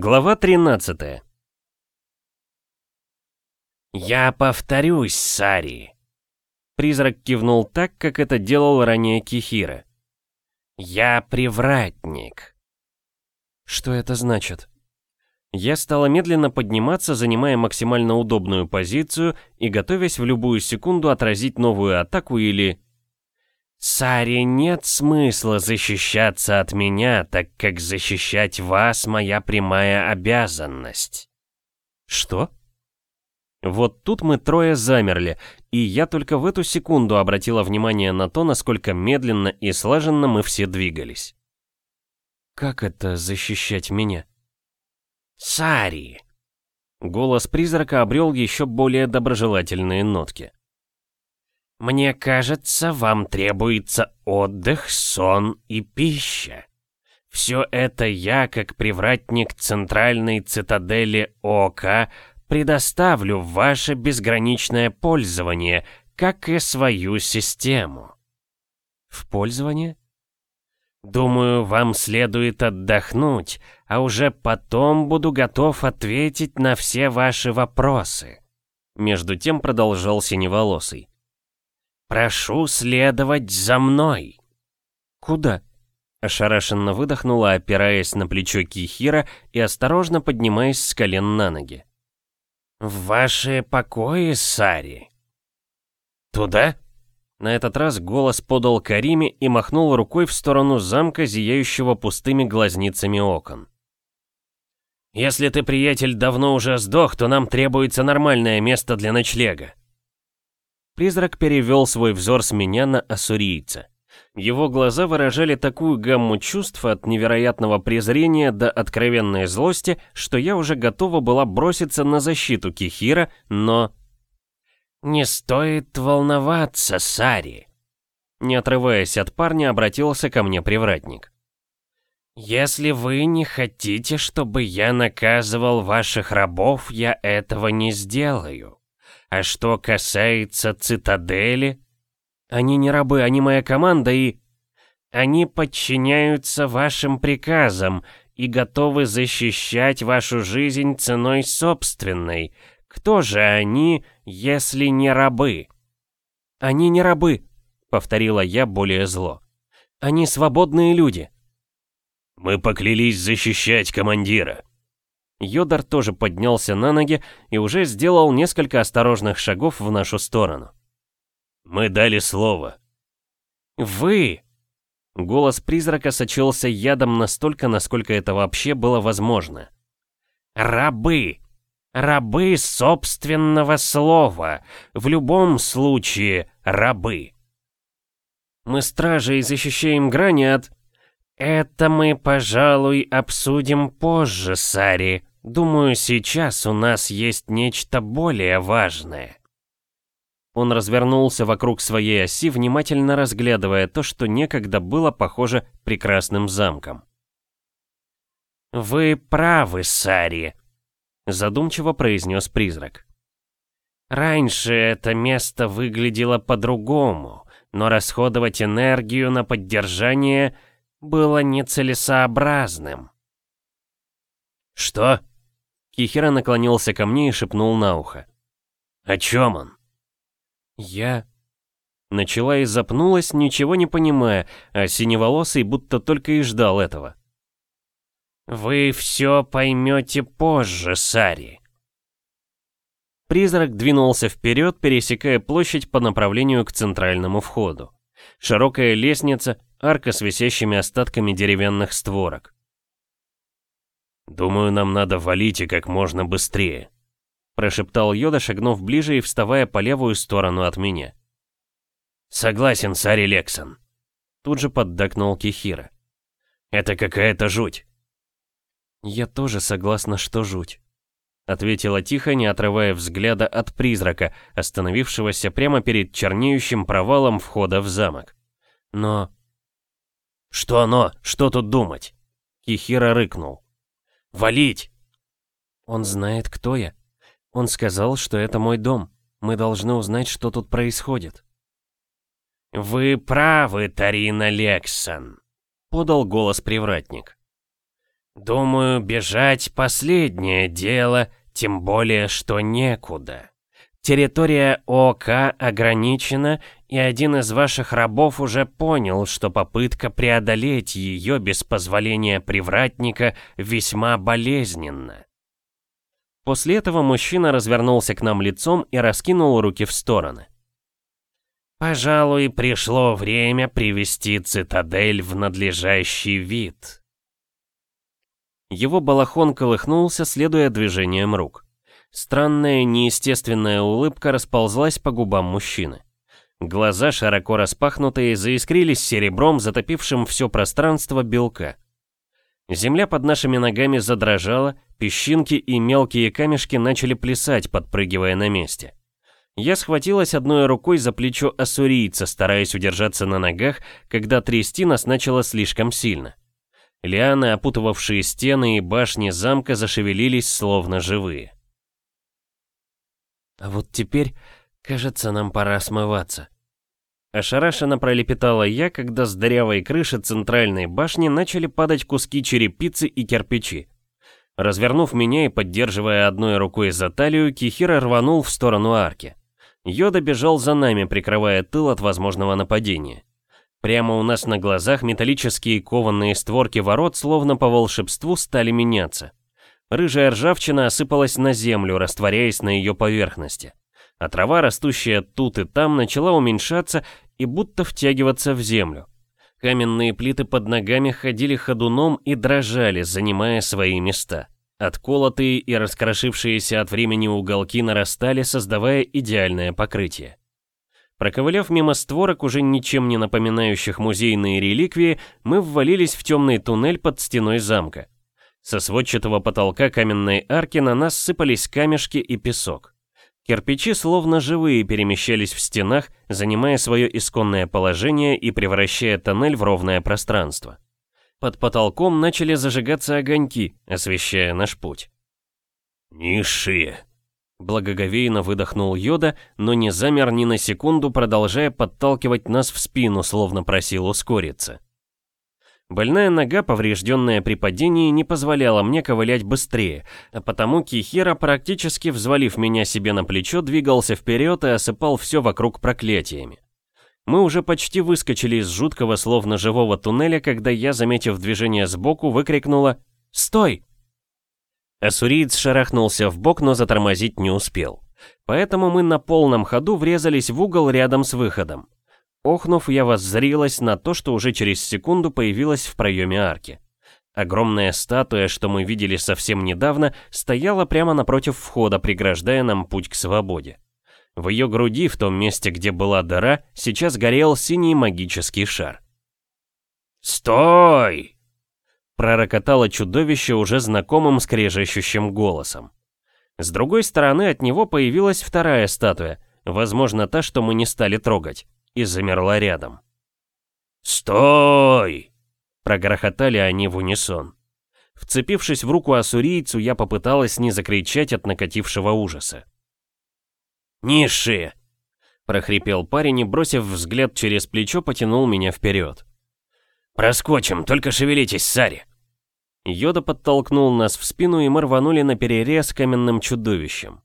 Глава 13 «Я повторюсь, Сари!» Призрак кивнул так, как это делал ранее Кихира. «Я привратник!» Что это значит? Я стала медленно подниматься, занимая максимально удобную позицию и готовясь в любую секунду отразить новую атаку или... «Саре нет смысла защищаться от меня, так как защищать вас моя прямая обязанность». «Что?» Вот тут мы трое замерли, и я только в эту секунду обратила внимание на то, насколько медленно и слаженно мы все двигались. «Как это защищать меня?» «Сари!» Голос призрака обрел еще более доброжелательные нотки. Мне кажется, вам требуется отдых, сон и пища. Все это я, как привратник центральной цитадели ОК, предоставлю в ваше безграничное пользование, как и свою систему. В пользование? Думаю, вам следует отдохнуть, а уже потом буду готов ответить на все ваши вопросы. Между тем продолжал Синеволосый. «Прошу следовать за мной!» «Куда?» Ошарашенно выдохнула, опираясь на плечо Кихира и осторожно поднимаясь с колен на ноги. «В ваши покои, Сари?» «Туда?» На этот раз голос подал Кариме и махнул рукой в сторону замка, зияющего пустыми глазницами окон. «Если ты, приятель, давно уже сдох, то нам требуется нормальное место для ночлега. Призрак перевел свой взор с меня на ассурийца. Его глаза выражали такую гамму чувств от невероятного презрения до откровенной злости, что я уже готова была броситься на защиту Кихира, но... «Не стоит волноваться, Сари!» Не отрываясь от парня, обратился ко мне привратник. «Если вы не хотите, чтобы я наказывал ваших рабов, я этого не сделаю. А что касается цитадели... Они не рабы, они моя команда и... Они подчиняются вашим приказам и готовы защищать вашу жизнь ценой собственной. Кто же они, если не рабы? Они не рабы, повторила я более зло. Они свободные люди. Мы поклялись защищать командира, Йодар тоже поднялся на ноги и уже сделал несколько осторожных шагов в нашу сторону. «Мы дали слово». «Вы!» Голос призрака сочился ядом настолько, насколько это вообще было возможно. «Рабы! Рабы собственного слова! В любом случае, рабы!» «Мы стражи и защищаем грани от...» «Это мы, пожалуй, обсудим позже, Сари», Думаю, сейчас у нас есть нечто более важное. Он развернулся вокруг своей оси, внимательно разглядывая то, что некогда было похоже прекрасным замком. «Вы правы, Сари», — задумчиво произнес призрак. «Раньше это место выглядело по-другому, но расходовать энергию на поддержание было нецелесообразным». «Что?» Кихира наклонился ко мне и шепнул на ухо. «О чем он?» «Я...» Начала и запнулась, ничего не понимая, а синеволосый будто только и ждал этого. «Вы все поймете позже, Сари». Призрак двинулся вперед, пересекая площадь по направлению к центральному входу. Широкая лестница, арка с висящими остатками деревянных створок. «Думаю, нам надо валить и как можно быстрее», прошептал Йода, шагнув ближе и вставая по левую сторону от меня. «Согласен, Сари Лексон», тут же поддакнул Кихира. «Это какая-то жуть». «Я тоже согласна, что жуть», ответила тихо, не отрывая взгляда от призрака, остановившегося прямо перед чернеющим провалом входа в замок. «Но...» «Что но? Что тут думать?» Кихира рыкнул. Валить!» «Он знает, кто я. Он сказал, что это мой дом. Мы должны узнать, что тут происходит». «Вы правы, Тарина Лексон», — подал голос привратник. «Думаю, бежать — последнее дело, тем более, что некуда. Территория ОК ограничена, и один из ваших рабов уже понял, что попытка преодолеть ее без позволения привратника весьма болезненна. После этого мужчина развернулся к нам лицом и раскинул руки в стороны. «Пожалуй, пришло время привести цитадель в надлежащий вид». Его балахон колыхнулся, следуя движениям рук. Странная, неестественная улыбка расползлась по губам мужчины. Глаза, широко распахнутые, заискрились серебром, затопившим все пространство белка. Земля под нашими ногами задрожала, песчинки и мелкие камешки начали плясать, подпрыгивая на месте. Я схватилась одной рукой за плечо ассурийца, стараясь удержаться на ногах, когда трясти нас начало слишком сильно. Лианы, опутывавшие стены и башни замка, зашевелились, словно живые. «А вот теперь «Кажется, нам пора смываться». Ошарашенно пролепетала я, когда с дырявой крыши центральной башни начали падать куски черепицы и кирпичи. Развернув меня и поддерживая одной рукой за талию, Кихира рванул в сторону арки. Йода бежал за нами, прикрывая тыл от возможного нападения. Прямо у нас на глазах металлические кованные створки ворот словно по волшебству стали меняться. Рыжая ржавчина осыпалась на землю, растворяясь на ее поверхности а трава, растущая тут и там, начала уменьшаться и будто втягиваться в землю. Каменные плиты под ногами ходили ходуном и дрожали, занимая свои места. Отколотые и раскрошившиеся от времени уголки нарастали, создавая идеальное покрытие. Проковыляв мимо створок, уже ничем не напоминающих музейные реликвии, мы ввалились в темный туннель под стеной замка. Со сводчатого потолка каменной арки на нас сыпались камешки и песок. Кирпичи словно живые перемещались в стенах, занимая свое исконное положение и превращая тоннель в ровное пространство. Под потолком начали зажигаться огоньки, освещая наш путь. «Низшие!» Благоговейно выдохнул Йода, но не замер ни на секунду, продолжая подталкивать нас в спину, словно просил ускориться. Больная нога, поврежденная при падении, не позволяла мне ковылять быстрее, а потому Кихира, практически взвалив меня себе на плечо, двигался вперед и осыпал все вокруг проклятиями. Мы уже почти выскочили из жуткого, словно живого туннеля, когда я, заметив движение сбоку, выкрикнула «Стой!». Ассуриец шарахнулся в бок, но затормозить не успел. Поэтому мы на полном ходу врезались в угол рядом с выходом. Охнув, я воззрилась на то, что уже через секунду появилась в проеме арки. Огромная статуя, что мы видели совсем недавно, стояла прямо напротив входа, преграждая нам путь к свободе. В ее груди, в том месте, где была дыра, сейчас горел синий магический шар. «Стой!» Пророкотало чудовище уже знакомым скрежещущим голосом. С другой стороны от него появилась вторая статуя, возможно, та, что мы не стали трогать и замерла рядом. «Стой!» — прогрохотали они в унисон. Вцепившись в руку ассурийцу, я попыталась не закричать от накатившего ужаса. «Низшие!» — прохрипел парень и, бросив взгляд через плечо, потянул меня вперед. «Проскочим, только шевелитесь, Сари!» Йода подтолкнул нас в спину, и мы рванули на перерез каменным чудовищем.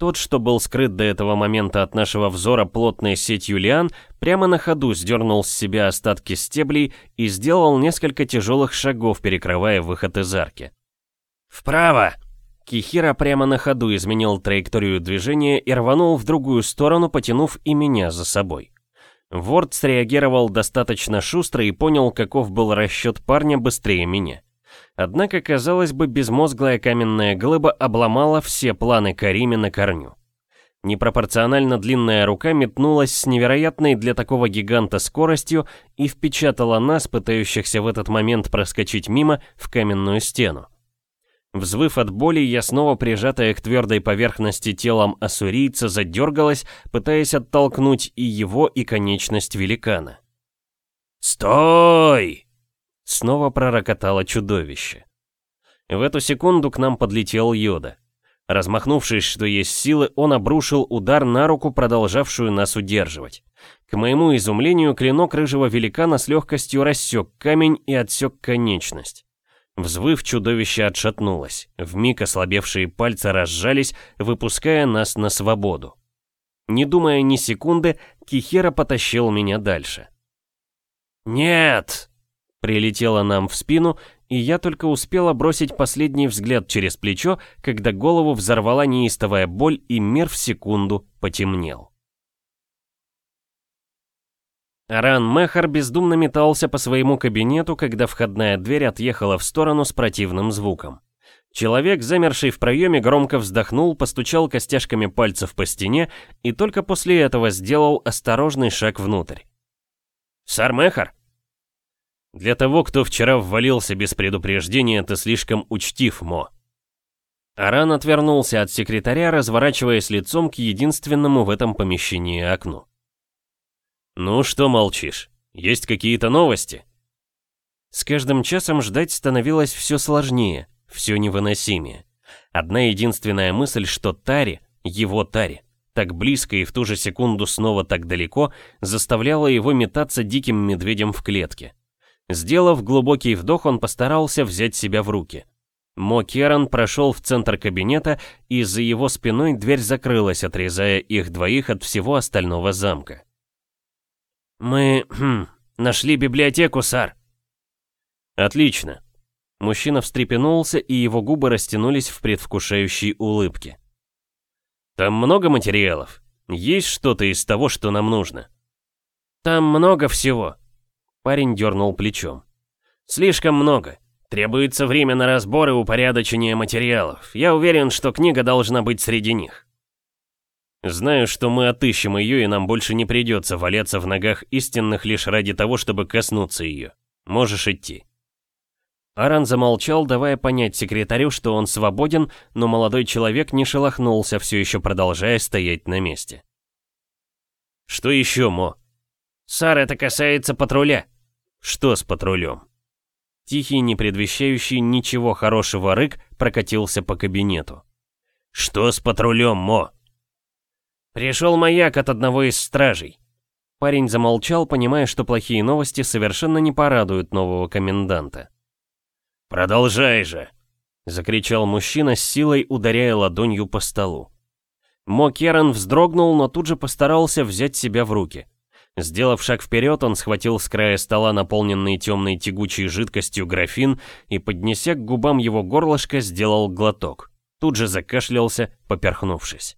Тот, что был скрыт до этого момента от нашего взора плотной сетью лиан, прямо на ходу сдернул с себя остатки стеблей и сделал несколько тяжелых шагов, перекрывая выход из арки. «Вправо!» Кихира прямо на ходу изменил траекторию движения и рванул в другую сторону, потянув и меня за собой. Ворд среагировал достаточно шустро и понял, каков был расчет парня быстрее меня. Однако, казалось бы, безмозглая каменная глыба обломала все планы Кариме на корню. Непропорционально длинная рука метнулась с невероятной для такого гиганта скоростью и впечатала нас, пытающихся в этот момент проскочить мимо, в каменную стену. Взвыв от боли, я снова прижатая к твердой поверхности телом ассурийца задергалась, пытаясь оттолкнуть и его, и конечность великана. «Стой!» Снова пророкотало чудовище. В эту секунду к нам подлетел Йода. Размахнувшись, что есть силы, он обрушил удар на руку, продолжавшую нас удерживать. К моему изумлению, клинок рыжего великана с легкостью рассек камень и отсек конечность. Взвыв, чудовище отшатнулось. Вмиг ослабевшие пальцы разжались, выпуская нас на свободу. Не думая ни секунды, Кихера потащил меня дальше. «Нет!» Прилетело нам в спину, и я только успела бросить последний взгляд через плечо, когда голову взорвала неистовая боль, и мир в секунду потемнел. Аран Мехар бездумно метался по своему кабинету, когда входная дверь отъехала в сторону с противным звуком. Человек, замерший в проеме, громко вздохнул, постучал костяшками пальцев по стене и только после этого сделал осторожный шаг внутрь. «Сар Мехар?» Для того, кто вчера ввалился без предупреждения, ты слишком учтив, Мо. Аран отвернулся от секретаря, разворачиваясь лицом к единственному в этом помещении окну. «Ну что молчишь? Есть какие-то новости?» С каждым часом ждать становилось все сложнее, все невыносимее. Одна единственная мысль, что Тари, его Тари, так близко и в ту же секунду снова так далеко, заставляла его метаться диким медведем в клетке. Сделав глубокий вдох, он постарался взять себя в руки. Мо Керан прошел в центр кабинета, и за его спиной дверь закрылась, отрезая их двоих от всего остального замка. «Мы... Хм, нашли библиотеку, сар!» «Отлично!» Мужчина встрепенулся, и его губы растянулись в предвкушающей улыбке. «Там много материалов? Есть что-то из того, что нам нужно?» «Там много всего», Парень дернул плечом. «Слишком много. Требуется время на разбор и упорядочение материалов. Я уверен, что книга должна быть среди них». «Знаю, что мы отыщем ее, и нам больше не придется валяться в ногах истинных лишь ради того, чтобы коснуться ее. Можешь идти». Аран замолчал, давая понять секретарю, что он свободен, но молодой человек не шелохнулся, все еще продолжая стоять на месте. «Что еще, Мо?» «Сар, это касается патруля». «Что с патрулем?» Тихий, не предвещающий ничего хорошего рык прокатился по кабинету. «Что с патрулем, Мо?» «Пришел маяк от одного из стражей». Парень замолчал, понимая, что плохие новости совершенно не порадуют нового коменданта. «Продолжай же!» — закричал мужчина с силой, ударяя ладонью по столу. Мо Керан вздрогнул, но тут же постарался взять себя в руки. Сделав шаг вперед, он схватил с края стола наполненный темной тягучей жидкостью графин и, поднеся к губам его горлышко, сделал глоток. Тут же закашлялся, поперхнувшись.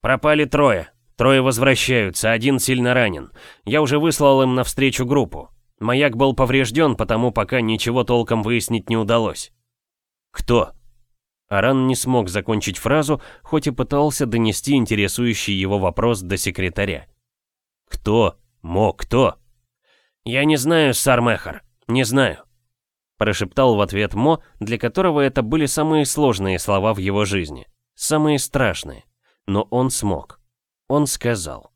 «Пропали трое. Трое возвращаются, один сильно ранен. Я уже выслал им навстречу группу. Маяк был поврежден, потому пока ничего толком выяснить не удалось». «Кто?» Аран не смог закончить фразу, хоть и пытался донести интересующий его вопрос до секретаря. «Кто? Мо, кто?» «Я не знаю, Сармехар, не знаю», прошептал в ответ Мо, для которого это были самые сложные слова в его жизни, самые страшные. Но он смог. Он сказал.